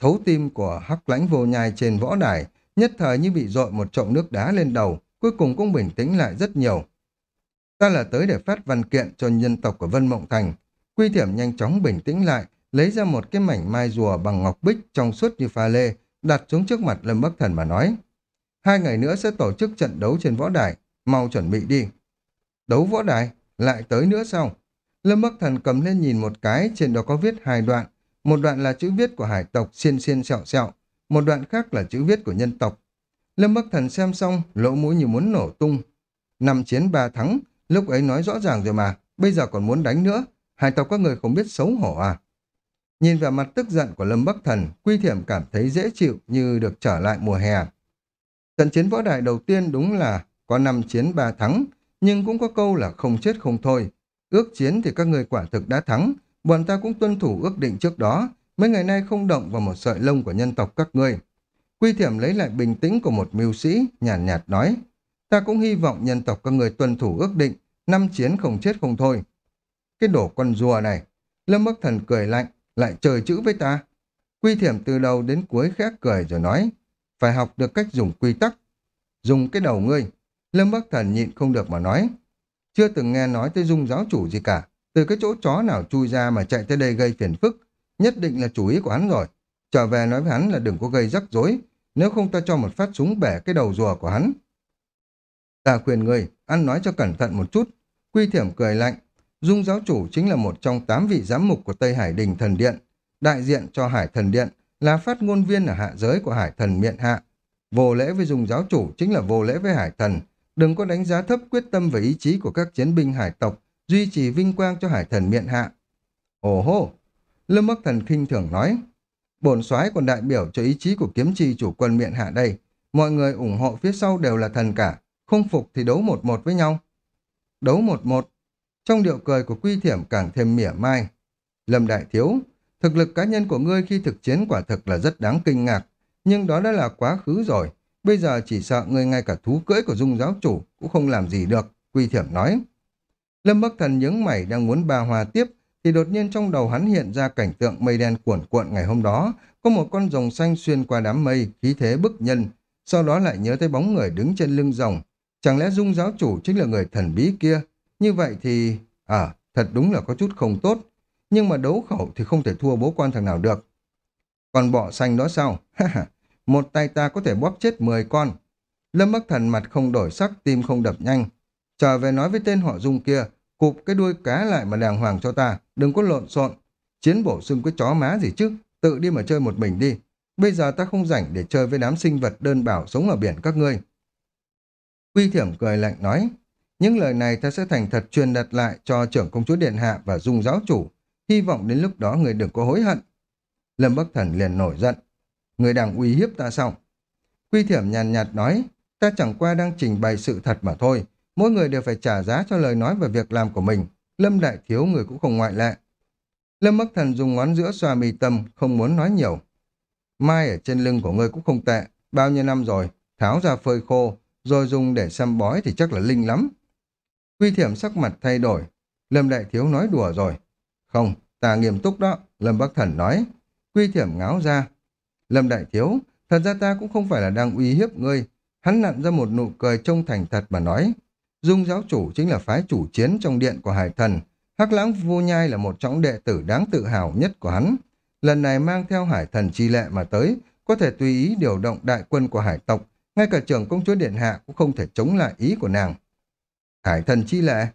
thấu tim của hắc lãnh vô nhai trên võ đài, nhất thời như bị dội một trọng nước đá lên đầu, cuối cùng cũng bình tĩnh lại rất nhiều. Ta là tới để phát văn kiện cho nhân tộc của Vân Mộng Thành. Quy thiểm nhanh chóng bình tĩnh lại, lấy ra một cái mảnh mai rùa bằng ngọc bích trong suốt như pha lê, đặt xuống trước mặt Lâm Bắc Thần mà nói. Hai ngày nữa sẽ tổ chức trận đấu trên võ đài, mau chuẩn bị đi. Đấu võ đài? Lại tới nữa sao? Lâm Bắc Thần cầm lên nhìn một cái, trên đó có viết hai đoạn. Một đoạn là chữ viết của hải tộc xiên xiên sẹo sẹo, một đoạn khác là chữ viết của nhân tộc. Lâm Bắc Thần xem xong, lỗ mũi như muốn nổ tung. Năm chiến ba thắng, lúc ấy nói rõ ràng rồi mà, bây giờ còn muốn đánh nữa. Hải tộc các người không biết xấu hổ à? Nhìn vào mặt tức giận của Lâm Bắc Thần, Quy Thiểm cảm thấy dễ chịu như được trở lại mùa hè. Trận chiến võ đại đầu tiên đúng là có năm chiến ba thắng, nhưng cũng có câu là không chết không thôi. Ước chiến thì các người quả thực đã thắng, bọn ta cũng tuân thủ ước định trước đó, mấy ngày nay không động vào một sợi lông của nhân tộc các ngươi. Quy Thiểm lấy lại bình tĩnh của một mưu sĩ, nhàn nhạt, nhạt nói, ta cũng hy vọng nhân tộc các người tuân thủ ước định, năm chiến không chết không thôi. Cái đổ con rùa này, Lâm Bắc Thần cười lạnh, lại trời chữ với ta. Quy thiểm từ đầu đến cuối khẽ cười rồi nói, phải học được cách dùng quy tắc. Dùng cái đầu ngươi. Lâm Bắc Thần nhịn không được mà nói. Chưa từng nghe nói tới dung giáo chủ gì cả. Từ cái chỗ chó nào chui ra mà chạy tới đây gây phiền phức. Nhất định là chủ ý của hắn rồi. Trở về nói với hắn là đừng có gây rắc rối. Nếu không ta cho một phát súng bẻ cái đầu rùa của hắn. Ta khuyên ngươi, ăn nói cho cẩn thận một chút. Quy thiểm cười lạnh, Dung giáo chủ chính là một trong tám vị giám mục của Tây Hải Đình Thần Điện. Đại diện cho Hải Thần Điện là phát ngôn viên ở hạ giới của Hải Thần Miện Hạ. Vô lễ với Dung giáo chủ chính là vô lễ với Hải Thần. Đừng có đánh giá thấp quyết tâm và ý chí của các chiến binh hải tộc, duy trì vinh quang cho Hải Thần Miện Hạ. Ồ hô! Lâm Bắc Thần khinh thường nói. Bổn soái còn đại biểu cho ý chí của kiếm trì chủ quân Miện Hạ đây. Mọi người ủng hộ phía sau đều là thần cả. Không phục thì đấu một một với nhau. Đấu một một trong điệu cười của quy thiểm càng thêm mỉa mai. Lâm Đại Thiếu, thực lực cá nhân của ngươi khi thực chiến quả thực là rất đáng kinh ngạc, nhưng đó đã là quá khứ rồi. Bây giờ chỉ sợ ngươi ngay cả thú cưỡi của dung giáo chủ cũng không làm gì được, quy thiểm nói. Lâm Bắc Thần nhướng mày đang muốn bà hòa tiếp, thì đột nhiên trong đầu hắn hiện ra cảnh tượng mây đen cuộn cuộn ngày hôm đó, có một con rồng xanh xuyên qua đám mây, khí thế bức nhân, sau đó lại nhớ tới bóng người đứng trên lưng rồng. Chẳng lẽ dung giáo chủ chính là người thần bí kia? Như vậy thì... À, thật đúng là có chút không tốt. Nhưng mà đấu khẩu thì không thể thua bố quan thằng nào được. Còn bọ xanh đó sao? Một tay ta có thể bóp chết 10 con. Lâm Bắc Thần mặt không đổi sắc, tim không đập nhanh. Trở về nói với tên họ dung kia, cụp cái đuôi cá lại mà đàng hoàng cho ta, đừng có lộn xộn. Chiến bổ sung cái chó má gì chứ, tự đi mà chơi một mình đi. Bây giờ ta không rảnh để chơi với đám sinh vật đơn bảo sống ở biển các ngươi. Quy thiểm cười lạnh nói, những lời này ta sẽ thành thật truyền đặt lại cho trưởng công chúa Điện Hạ và dung giáo chủ. Hy vọng đến lúc đó người đừng có hối hận. Lâm Bắc Thần liền nổi giận. Người đang uy hiếp ta sao? Quy thiểm nhàn nhạt nói, ta chẳng qua đang trình bày sự thật mà thôi. Mỗi người đều phải trả giá cho lời nói và việc làm của mình. Lâm Đại Thiếu người cũng không ngoại lệ. Lâm Bắc Thần dùng ngón giữa xoa mi tâm, không muốn nói nhiều. Mai ở trên lưng của ngươi cũng không tệ, bao nhiêu năm rồi, tháo ra phơi khô, rồi dùng để xăm bói thì chắc là linh lắm. Quy thiểm sắc mặt thay đổi, Lâm Đại Thiếu nói đùa rồi. Không, ta nghiêm túc đó, Lâm Bắc Thần nói. Quy thiểm ngáo ra. Lâm Đại Thiếu, thật ra ta cũng không phải là đang uy hiếp ngươi. Hắn nặn ra một nụ cười trông thành thật mà nói. Dung giáo chủ chính là phái chủ chiến trong điện của Hải Thần. Hắc lãng vô nhai là một trong đệ tử đáng tự hào nhất của hắn. Lần này mang theo Hải Thần chi lệ mà tới, có thể tùy ý điều động đại quân của hải tộc, ngay cả trưởng công chúa Điện Hạ cũng không thể chống lại ý của nàng. Hải thần chi lệ?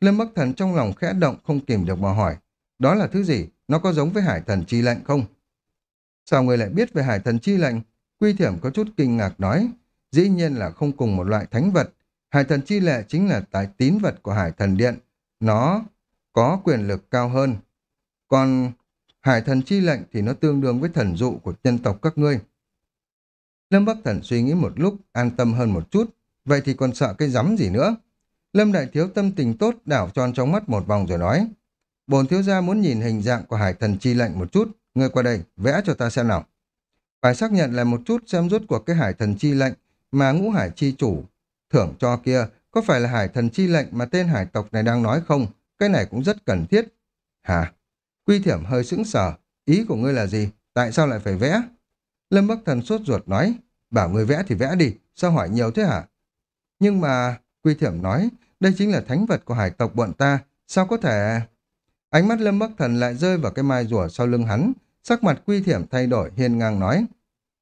Lâm Bắc Thần trong lòng khẽ động không kìm được mà hỏi. Đó là thứ gì? Nó có giống với hải thần chi lệnh không? Sao người lại biết về hải thần chi lệnh? Quy thiểm có chút kinh ngạc nói. Dĩ nhiên là không cùng một loại thánh vật. Hải thần chi lệ chính là tài tín vật của hải thần điện. Nó có quyền lực cao hơn. Còn hải thần chi lệnh thì nó tương đương với thần dụ của nhân tộc các ngươi. Lâm Bắc Thần suy nghĩ một lúc, an tâm hơn một chút. Vậy thì còn sợ cái rắm gì nữa? Lâm Đại Thiếu tâm tình tốt đảo tròn trong mắt một vòng rồi nói. Bồn thiếu gia muốn nhìn hình dạng của hải thần chi lệnh một chút. Ngươi qua đây, vẽ cho ta xem nào. Phải xác nhận lại một chút xem rốt cuộc cái hải thần chi lệnh mà ngũ hải chi chủ thưởng cho kia có phải là hải thần chi lệnh mà tên hải tộc này đang nói không? Cái này cũng rất cần thiết. Hả? Quy thiểm hơi sững sờ. Ý của ngươi là gì? Tại sao lại phải vẽ? Lâm Bắc Thần sốt ruột nói. Bảo ngươi vẽ thì vẽ đi. Sao hỏi nhiều thế hả? Nhưng mà... Quy thiểm nói. Đây chính là thánh vật của hải tộc bọn ta. Sao có thể... Ánh mắt Lâm Bắc Thần lại rơi vào cái mai rùa sau lưng hắn. Sắc mặt quy thiểm thay đổi hiên ngang nói.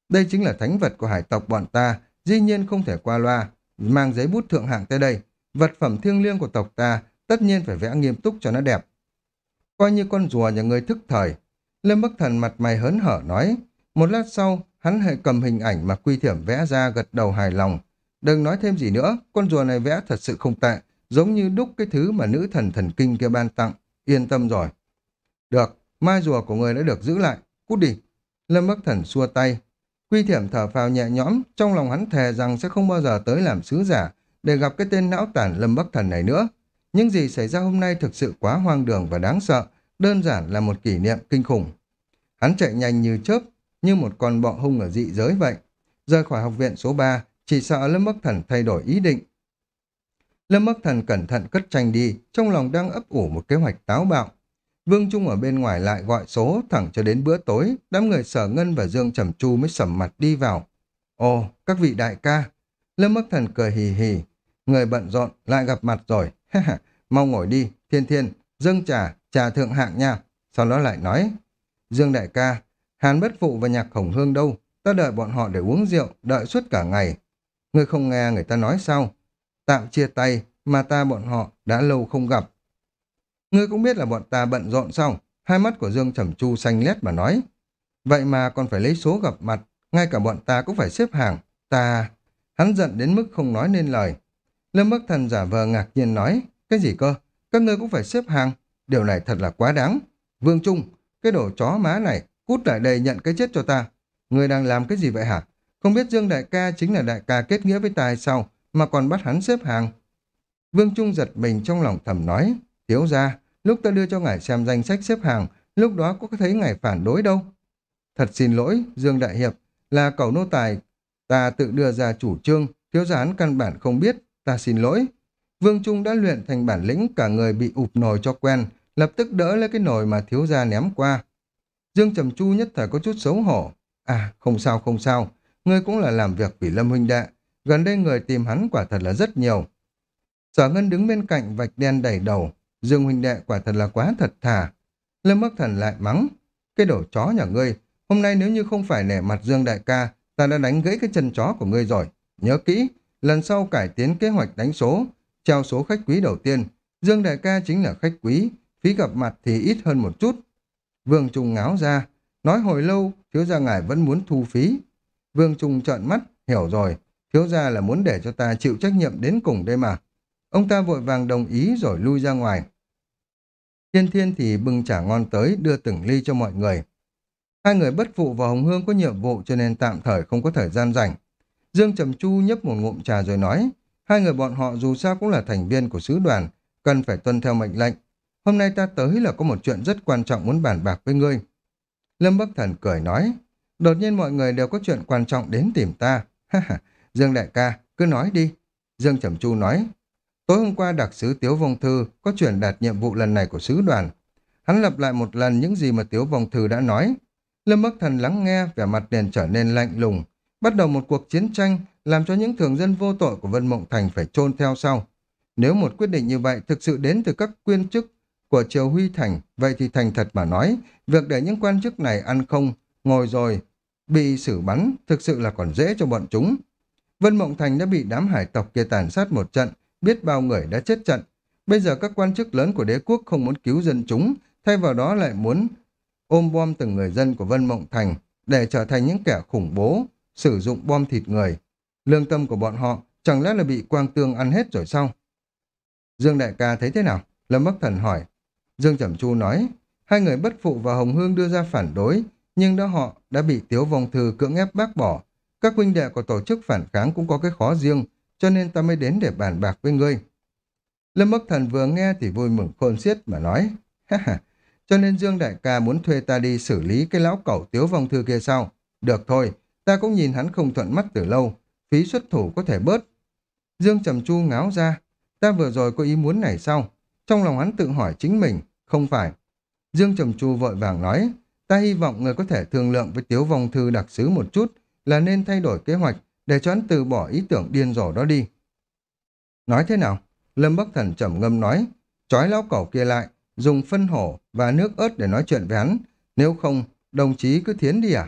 Đây chính là thánh vật của hải tộc bọn ta. Dĩ nhiên không thể qua loa. Mang giấy bút thượng hạng tới đây. Vật phẩm thiêng liêng của tộc ta tất nhiên phải vẽ nghiêm túc cho nó đẹp. Coi như con rùa nhà người thức thời. Lâm Bắc Thần mặt mày hớn hở nói. Một lát sau, hắn hãy cầm hình ảnh mà quy thiểm vẽ ra gật đầu hài lòng. Đừng nói thêm gì nữa, con rùa này vẽ thật sự không tệ, giống như đúc cái thứ mà nữ thần thần kinh kia ban tặng. Yên tâm rồi. Được, mai rùa của người đã được giữ lại. Cút đi. Lâm Bắc Thần xua tay. Quy thiểm thở phào nhẹ nhõm, trong lòng hắn thề rằng sẽ không bao giờ tới làm sứ giả để gặp cái tên não tản Lâm Bắc Thần này nữa. Những gì xảy ra hôm nay thực sự quá hoang đường và đáng sợ, đơn giản là một kỷ niệm kinh khủng. Hắn chạy nhanh như chớp, như một con bọ hung ở dị giới vậy. Rời khỏi học viện số 3, chỉ sợ Lâm Bắc Thần thay đổi ý định. Lâm Bắc Thần cẩn thận cất tranh đi, trong lòng đang ấp ủ một kế hoạch táo bạo. Vương Trung ở bên ngoài lại gọi số thẳng cho đến bữa tối, đám người sở ngân và Dương Trầm Chu mới sầm mặt đi vào. Ồ, các vị đại ca! Lâm Bắc Thần cười hì hì, người bận rộn lại gặp mặt rồi, mau ngồi đi, thiên thiên, dâng trà, trà thượng hạng nha. Sau đó lại nói, Dương đại ca, Hàn Bất Phụ và Nhạc Hồng Hương đâu? Ta đợi bọn họ để uống rượu, đợi suốt cả ngày. Ngươi không nghe người ta nói sao? Tạm chia tay, mà ta bọn họ đã lâu không gặp. Ngươi cũng biết là bọn ta bận rộn sao? Hai mắt của Dương Trầm Chu xanh lét mà nói. Vậy mà còn phải lấy số gặp mặt, ngay cả bọn ta cũng phải xếp hàng. Ta... Hắn giận đến mức không nói nên lời. Lâm Bắc Thần giả vờ ngạc nhiên nói, cái gì cơ? Các ngươi cũng phải xếp hàng. Điều này thật là quá đáng. Vương Trung, cái đồ chó má này, cút lại đây nhận cái chết cho ta. Ngươi đang làm cái gì vậy hả? Không biết Dương Đại ca chính là đại ca kết nghĩa với ta hay sao, mà còn bắt hắn xếp hàng. Vương Trung giật mình trong lòng thầm nói, thiếu ra, lúc ta đưa cho ngài xem danh sách xếp hàng, lúc đó có thấy ngài phản đối đâu. Thật xin lỗi, Dương Đại Hiệp, là cậu nô tài, ta tự đưa ra chủ trương, thiếu gia hắn căn bản không biết, ta xin lỗi. Vương Trung đã luyện thành bản lĩnh cả người bị ụp nồi cho quen, lập tức đỡ lấy cái nồi mà thiếu gia ném qua. Dương Trầm Chu nhất thời có chút xấu hổ. À, không sao không sao, ngươi cũng là làm việc vì Lâm huynh đệ. gần đây người tìm hắn quả thật là rất nhiều. Sở Ngân đứng bên cạnh vạch đen đầy đầu, Dương huynh đệ quả thật là quá thật thà. Lâm Bắc Thần lại mắng, cái đồ chó nhà ngươi, hôm nay nếu như không phải nể mặt Dương đại ca, ta đã đánh gãy cái chân chó của ngươi rồi. Nhớ kỹ, lần sau cải tiến kế hoạch đánh số, treo số khách quý đầu tiên, Dương đại ca chính là khách quý, phí gặp mặt thì ít hơn một chút. Vương Trung ngáo ra, nói hồi lâu, thiếu gia ngài vẫn muốn thu phí. Vương Trung trợn mắt, hiểu rồi, thiếu gia là muốn để cho ta chịu trách nhiệm đến cùng đây mà. Ông ta vội vàng đồng ý rồi lui ra ngoài. Thiên Thiên thì bưng trà ngon tới, đưa từng ly cho mọi người. Hai người bất phụ và Hồng Hương có nhiệm vụ cho nên tạm thời không có thời gian rảnh. Dương Trầm Chu nhấp một ngụm trà rồi nói, hai người bọn họ dù sao cũng là thành viên của sứ đoàn, cần phải tuân theo mệnh lệnh. Hôm nay ta tới là có một chuyện rất quan trọng muốn bàn bạc với ngươi. Lâm Bắc Thần cười nói, đột nhiên mọi người đều có chuyện quan trọng đến tìm ta. Dương đại ca, cứ nói đi. Dương Trầm Chu nói, tối hôm qua đặc sứ Tiếu Vong Thư có chuyển đạt nhiệm vụ lần này của sứ đoàn. Hắn lặp lại một lần những gì mà Tiếu Vong Thư đã nói. Lâm Bắc Thần lắng nghe, vẻ mặt liền trở nên lạnh lùng, bắt đầu một cuộc chiến tranh làm cho những thường dân vô tội của Vân Mộng Thành phải chôn theo sau. Nếu một quyết định như vậy thực sự đến từ các quyên chức của Triều Huy Thành, vậy thì thành thật mà nói, việc để những quan chức này ăn không, ngồi rồi, bị xử bắn, thực sự là còn dễ cho bọn chúng. Vân Mộng Thành đã bị đám hải tộc kia tàn sát một trận, biết bao người đã chết trận. Bây giờ các quan chức lớn của đế quốc không muốn cứu dân chúng, thay vào đó lại muốn ôm bom từng người dân của Vân Mộng Thành để trở thành những kẻ khủng bố, sử dụng bom thịt người. Lương tâm của bọn họ chẳng lẽ là bị quang tương ăn hết rồi sao? Dương Đại ca thấy thế nào? Lâm Bắc Thần hỏi. Dương Trầm Chu nói, hai người bất phụ và Hồng Hương đưa ra phản đối, nhưng đó họ đã bị Tiếu Vong Thư cưỡng ép bác bỏ. Các huynh đệ của tổ chức phản kháng cũng có cái khó riêng, cho nên ta mới đến để bàn bạc với ngươi. Lâm Bắc Thần vừa nghe thì vui mừng khôn xiết mà nói, ha ha, cho nên Dương Đại ca muốn thuê ta đi xử lý cái lão cẩu Tiếu Vong Thư kia sao? Được thôi, ta cũng nhìn hắn không thuận mắt từ lâu, phí xuất thủ có thể bớt. Dương Trầm Chu ngáo ra, ta vừa rồi có ý muốn này sao? Trong lòng hắn tự hỏi chính mình, không phải. Dương Trầm Chu vội vàng nói, ta hy vọng người có thể thương lượng với Tiếu Vong Thư đặc sứ một chút, là nên thay đổi kế hoạch để cho hắn từ bỏ ý tưởng điên rồ đó đi. Nói thế nào? Lâm Bắc Thần trầm ngâm nói, trói lão cẩu kia lại, dùng phân hổ và nước ớt để nói chuyện với hắn, nếu không, đồng chí cứ thiến đi à?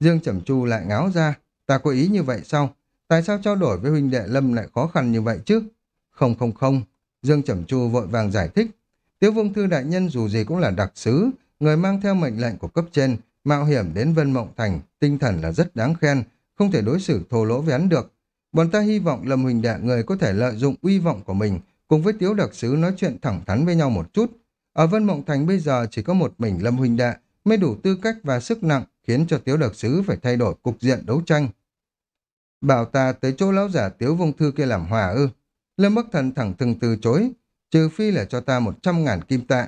Dương Trầm Chu lại ngáo ra, ta có ý như vậy sao? Tại sao trao đổi với huynh đệ Lâm lại khó khăn như vậy chứ? Không không không, Dương Trầm Chu vội vàng giải thích. Tiếu Vương Thư Đại Nhân dù gì cũng là đặc sứ, người mang theo mệnh lệnh của cấp trên, mạo hiểm đến Vân Mộng Thành, tinh thần là rất đáng khen, không thể đối xử thô lỗ với hắn được. Bọn ta hy vọng Lâm Huỳnh Đệ người có thể lợi dụng uy vọng của mình, cùng với Tiếu Đặc Sứ nói chuyện thẳng thắn với nhau một chút. Ở Vân Mộng Thành bây giờ chỉ có một mình Lâm Huỳnh Đệ mới đủ tư cách và sức nặng khiến cho Tiếu Đặc Sứ phải thay đổi cục diện đấu tranh. Bảo ta tới chỗ lão giả Tiếu Vông Thư kia làm hòa ư. Lâm Bắc Thần thẳng thừng từ chối, trừ phi là cho ta một trăm ngàn kim tệ.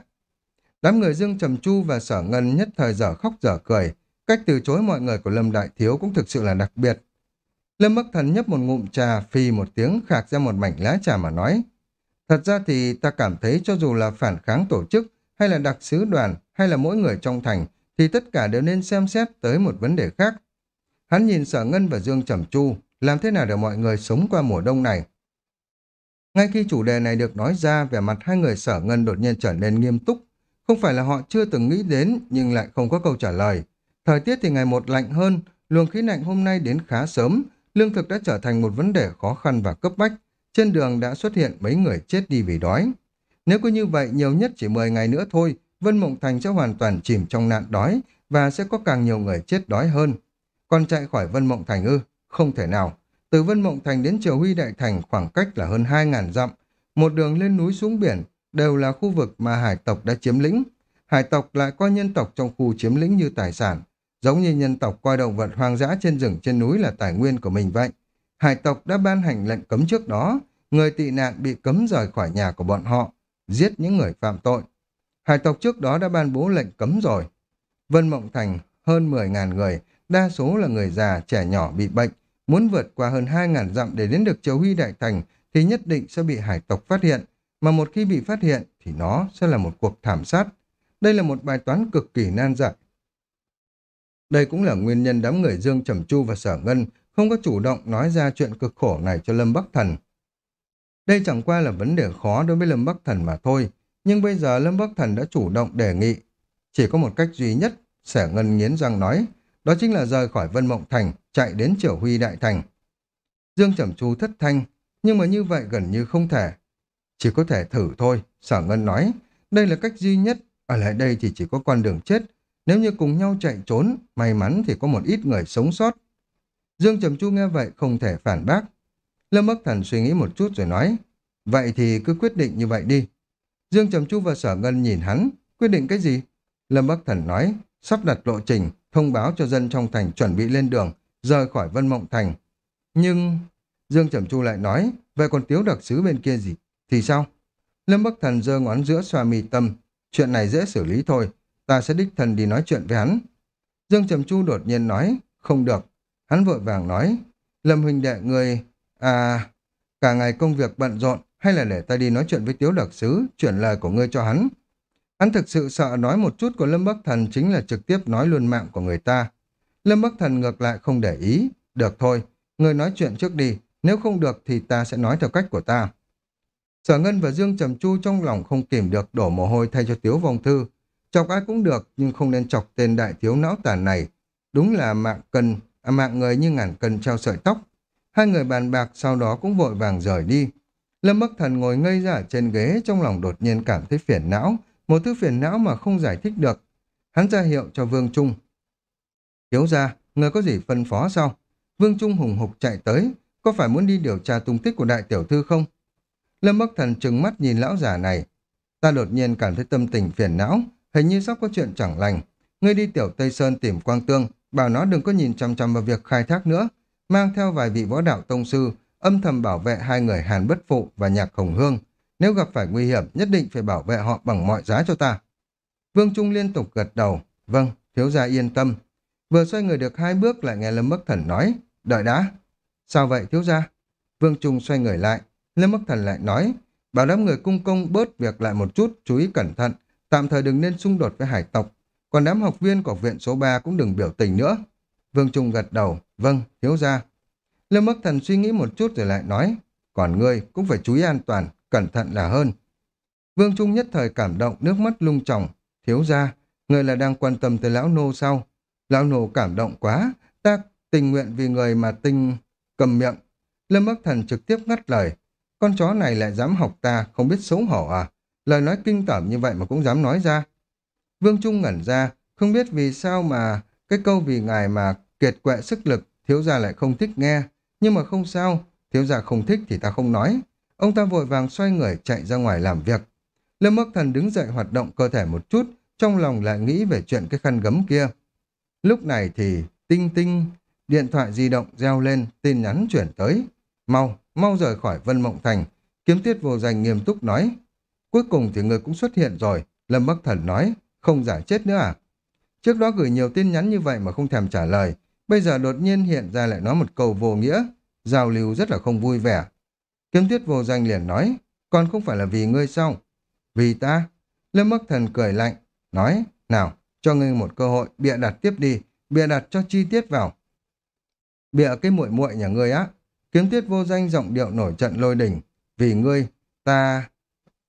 Đám người Dương Trầm Chu và Sở Ngân nhất thời dở khóc dở cười, cách từ chối mọi người của Lâm Đại Thiếu cũng thực sự là đặc biệt. Lâm Bắc Thần nhấp một ngụm trà, phi một tiếng khạc ra một mảnh lá trà mà nói. Thật ra thì ta cảm thấy cho dù là phản kháng tổ chức, hay là đặc sứ đoàn, hay là mỗi người trong thành, thì tất cả đều nên xem xét tới một vấn đề khác. Hắn nhìn Sở Ngân và Dương Trầm Chu, làm thế nào để mọi người sống qua mùa đông này. Ngay khi chủ đề này được nói ra, vẻ mặt hai người Sở Ngân đột nhiên trở nên nghiêm túc. Không phải là họ chưa từng nghĩ đến, nhưng lại không có câu trả lời. Thời tiết thì ngày một lạnh hơn, luồng khí lạnh hôm nay đến khá sớm, lương thực đã trở thành một vấn đề khó khăn và cấp bách. Trên đường đã xuất hiện mấy người chết đi vì đói. Nếu cứ như vậy, nhiều nhất chỉ 10 ngày nữa thôi, Vân Mộng Thành sẽ hoàn toàn chìm trong nạn đói và sẽ có càng nhiều người chết đói hơn. Còn chạy khỏi Vân Mộng Thành ư? Không thể nào. Từ Vân Mộng Thành đến Triều Huy Đại Thành khoảng cách là hơn 2.000 dặm. Một đường lên núi xuống biển đều là khu vực mà hải tộc đã chiếm lĩnh. Hải tộc lại coi nhân tộc trong khu chiếm lĩnh như tài sản, giống như nhân tộc coi động vật hoang dã trên rừng trên núi là tài nguyên của mình vậy. Hải tộc đã ban hành lệnh cấm trước đó, người tị nạn bị cấm rời khỏi nhà của bọn họ, giết những người phạm tội. Hải tộc trước đó đã ban bố lệnh cấm rồi. Vân Mộng Thành hơn 10.000 người, đa số là người già, trẻ nhỏ bị bệnh, muốn vượt qua hơn 2.000 dặm để đến được Triều Huy Đại Thành thì nhất định sẽ bị hải tộc phát hiện, mà một khi bị phát hiện thì nó sẽ là một cuộc thảm sát. Đây là một bài toán cực kỳ nan giải. Đây cũng là nguyên nhân đám người Dương Trầm Chu và Sở Ngân không có chủ động nói ra chuyện cực khổ này cho Lâm Bắc Thần. Đây chẳng qua là vấn đề khó đối với Lâm Bắc Thần mà thôi, nhưng bây giờ Lâm Bắc Thần đã chủ động đề nghị. Chỉ có một cách duy nhất, Sở Ngân nghiến răng nói, đó chính là rời khỏi Vân Mộng Thành, chạy đến Triều Huy Đại Thành. Dương Trầm Chu thất thanh, nhưng mà như vậy gần như không thể. Chỉ có thể thử thôi, Sở Ngân nói, đây là cách duy nhất, ở lại đây thì chỉ có con đường chết. Nếu như cùng nhau chạy trốn, may mắn thì có một ít người sống sót. Dương Trầm Chu nghe vậy không thể phản bác. Lâm Bắc Thần suy nghĩ một chút rồi nói, vậy thì cứ quyết định như vậy đi. Dương Trầm Chu và Sở Ngân nhìn hắn, quyết định cái gì? Lâm Bắc Thần nói, sắp đặt lộ trình, thông báo cho dân trong thành chuẩn bị lên đường, rời khỏi Vân Mộng Thành. Nhưng... Dương Trầm Chu lại nói, vậy còn tiếu đặc sứ bên kia gì? Thì sao? Lâm Bắc Thần giơ ngón giữa xoa mi tâm, chuyện này dễ xử lý thôi, ta sẽ đích thần đi nói chuyện với hắn. Dương Trầm Chu đột nhiên nói, không được. Hắn vội vàng nói, Lâm huynh đệ người, à, cả ngày công việc bận rộn, hay là để ta đi nói chuyện với tiếu đặc sứ, chuyển lời của ngươi cho hắn. Hắn thực sự sợ nói một chút của Lâm Bắc Thần chính là trực tiếp nói luôn mạng của người ta. Lâm Bắc Thần ngược lại không để ý, được thôi, người nói chuyện trước đi, nếu không được thì ta sẽ nói theo cách của ta. Sở Ngân và Dương Trầm Chu trong lòng không kìm được đổ mồ hôi thay cho Tiếu Vong Thư. Chọc ai cũng được, nhưng không nên chọc tên đại thiếu não tàn này. Đúng là mạng cần à, mạng người như ngàn cân treo sợi tóc. Hai người bàn bạc sau đó cũng vội vàng rời đi. Lâm Bắc Thần ngồi ngây ra trên ghế trong lòng đột nhiên cảm thấy phiền não, một thứ phiền não mà không giải thích được. Hắn ra hiệu cho Vương Trung. Thiếu ra, người có gì phân phó sao? Vương Trung hùng hục chạy tới, có phải muốn đi điều tra tung tích của đại tiểu thư không? Lâm Bắc Thần trừng mắt nhìn lão già này. Ta đột nhiên cảm thấy tâm tình phiền não, hình như sắp có chuyện chẳng lành. Ngươi đi tiểu Tây Sơn tìm Quang Tương, bảo nó đừng có nhìn chăm chăm vào việc khai thác nữa, mang theo vài vị võ đạo tông sư, âm thầm bảo vệ hai người Hàn Bất Phụ và Nhạc Hồng Hương. Nếu gặp phải nguy hiểm, nhất định phải bảo vệ họ bằng mọi giá cho ta. Vương Trung liên tục gật đầu. Vâng, thiếu gia yên tâm. Vừa xoay người được hai bước lại nghe Lâm Bắc Thần nói. Đợi đã. Sao vậy thiếu gia? Vương Trung xoay người lại. Lâm Mức Thần lại nói. Bảo đám người cung công bớt việc lại một chút, chú ý cẩn thận. Tạm thời đừng nên xung đột với hải tộc. Còn đám học viên của viện số 3 cũng đừng biểu tình nữa. Vương Trung gật đầu. Vâng, thiếu gia. Lâm Bắc Thần suy nghĩ một chút rồi lại nói. Còn ngươi cũng phải chú ý an toàn, cẩn thận là hơn. Vương Trung nhất thời cảm động, nước mắt lung tròng. Thiếu gia, người là đang quan tâm tới lão nô sao? Lão nô cảm động quá, ta tình nguyện vì người mà tinh cầm miệng. Lâm Bắc Thần trực tiếp ngắt lời. Con chó này lại dám học ta, không biết xấu hổ à? Lời nói kinh tởm như vậy mà cũng dám nói ra. Vương Trung ngẩn ra, không biết vì sao mà cái câu vì ngài mà kiệt quệ sức lực, thiếu gia lại không thích nghe. Nhưng mà không sao, thiếu gia không thích thì ta không nói. Ông ta vội vàng xoay người chạy ra ngoài làm việc. Lâm Bắc Thần đứng dậy hoạt động cơ thể một chút, trong lòng lại nghĩ về chuyện cái khăn gấm kia. Lúc này thì tinh tinh, điện thoại di động reo lên, tin nhắn chuyển tới. Mau, mau rời khỏi Vân Mộng Thành. Kiếm tiết vô danh nghiêm túc nói. Cuối cùng thì người cũng xuất hiện rồi. Lâm Bắc Thần nói, không giả chết nữa à? Trước đó gửi nhiều tin nhắn như vậy mà không thèm trả lời. Bây giờ đột nhiên hiện ra lại nói một câu vô nghĩa. Giao lưu rất là không vui vẻ. Kiếm tiết vô danh liền nói, còn không phải là vì ngươi sao? Vì ta? Lâm Bắc Thần cười lạnh, nói, nào, cho ngươi một cơ hội, bịa đặt tiếp đi, bịa đặt cho chi tiết vào. Bịa cái muội muội nhà ngươi á. Kiếm tiết vô danh giọng điệu nổi trận lôi đỉnh. Vì ngươi, ta...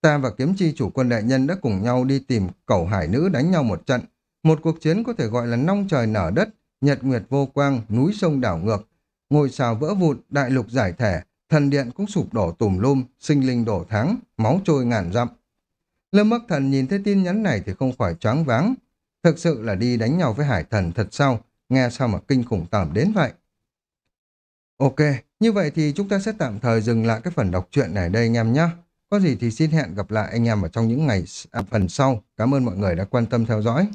Ta và kiếm chi chủ quân đại nhân đã cùng nhau đi tìm cẩu hải nữ đánh nhau một trận. Một cuộc chiến có thể gọi là nong trời nở đất, nhật nguyệt vô quang, núi sông đảo ngược. Ngôi sao vỡ vụn, đại lục giải thể, thần điện cũng sụp đổ tùm lum, sinh linh đổ tháng máu trôi ngàn dặm. Lâm Bắc Thần nhìn thấy tin nhắn này thì không khỏi choáng váng. Thực sự là đi đánh nhau với hải thần thật sao, nghe sao mà kinh khủng tởm đến vậy. Ok, như vậy thì chúng ta sẽ tạm thời dừng lại cái phần đọc truyện này đây anh em nhé. Có gì thì xin hẹn gặp lại anh em ở trong những ngày à, phần sau. Cảm ơn mọi người đã quan tâm theo dõi.